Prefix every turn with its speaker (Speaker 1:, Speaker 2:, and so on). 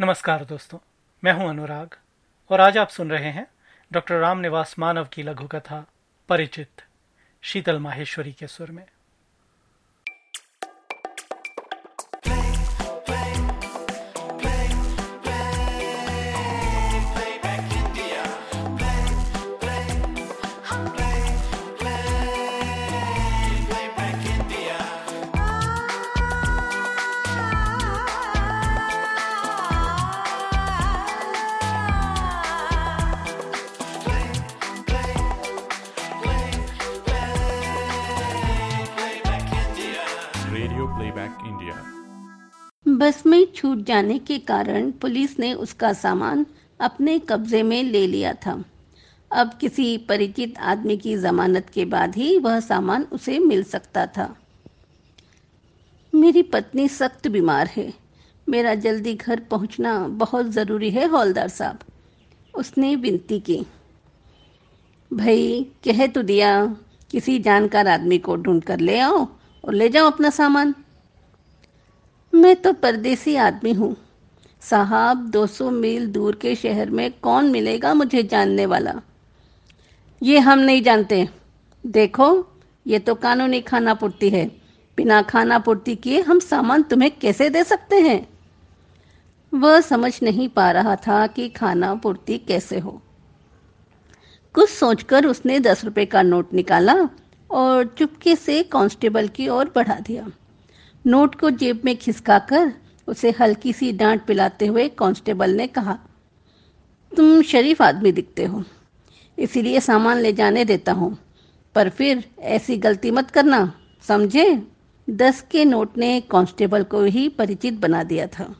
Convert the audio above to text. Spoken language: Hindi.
Speaker 1: नमस्कार दोस्तों, मैं हूँ अनुराग, और आज आप सुन रहे हैं डॉक्टर राम निवास मानव की लघु कथा, परिचित, शीतल माहेश्वरी के सुर में।
Speaker 2: Playback India.
Speaker 3: बस में छूट जाने के कारण पुलिस ने उसका सामान अपने कब्जे में ले लिया था। अब किसी परिचित आदमी की जमानत के बाद ही वह सामान उसे मिल सकता था। मेरी पत्नी सख्त बीमार है। मेरा जल्दी घर पहुँचना बहुत ज़रूरी है, हौलदार साहब। उसने विनती की। भाई, कह तो दिया, किसी जानकार आदमी को ढूंढ कर ले आओ। और ले जाओ अपना सामान। मैं तो परदेसी आदमी हूँ। साहब 200 मील दूर के शहर में कौन मिलेगा मुझे जानने वाला? ये हम नहीं जानते। देखो, ये तो कानूनी खाना पूर्ति है। बिना खाना पूर्ति किए हम सामान तुम्हें कैसे दे सकते हैं? वह समझ नहीं पा रहा था कि खाना पूर्ति कैसे हो। कुछ सोचकर उसने दस रुपए का नोट निकाला और चुपके से कांस्टेबल की ओर बढ़ा दिया। नोट को जेब में खिसकाकर उसे हल्की सी डांट पिलाते हुए कांस्टेबल ने कहा, तुम शरीफ आदमी दिखते हो, इसीलिए सामान ले जाने देता हूँ। पर फिर ऐसी गलती मत करना, समझे? दस के नोट ने कांस्टेबल को ही परिचित बना दिया था।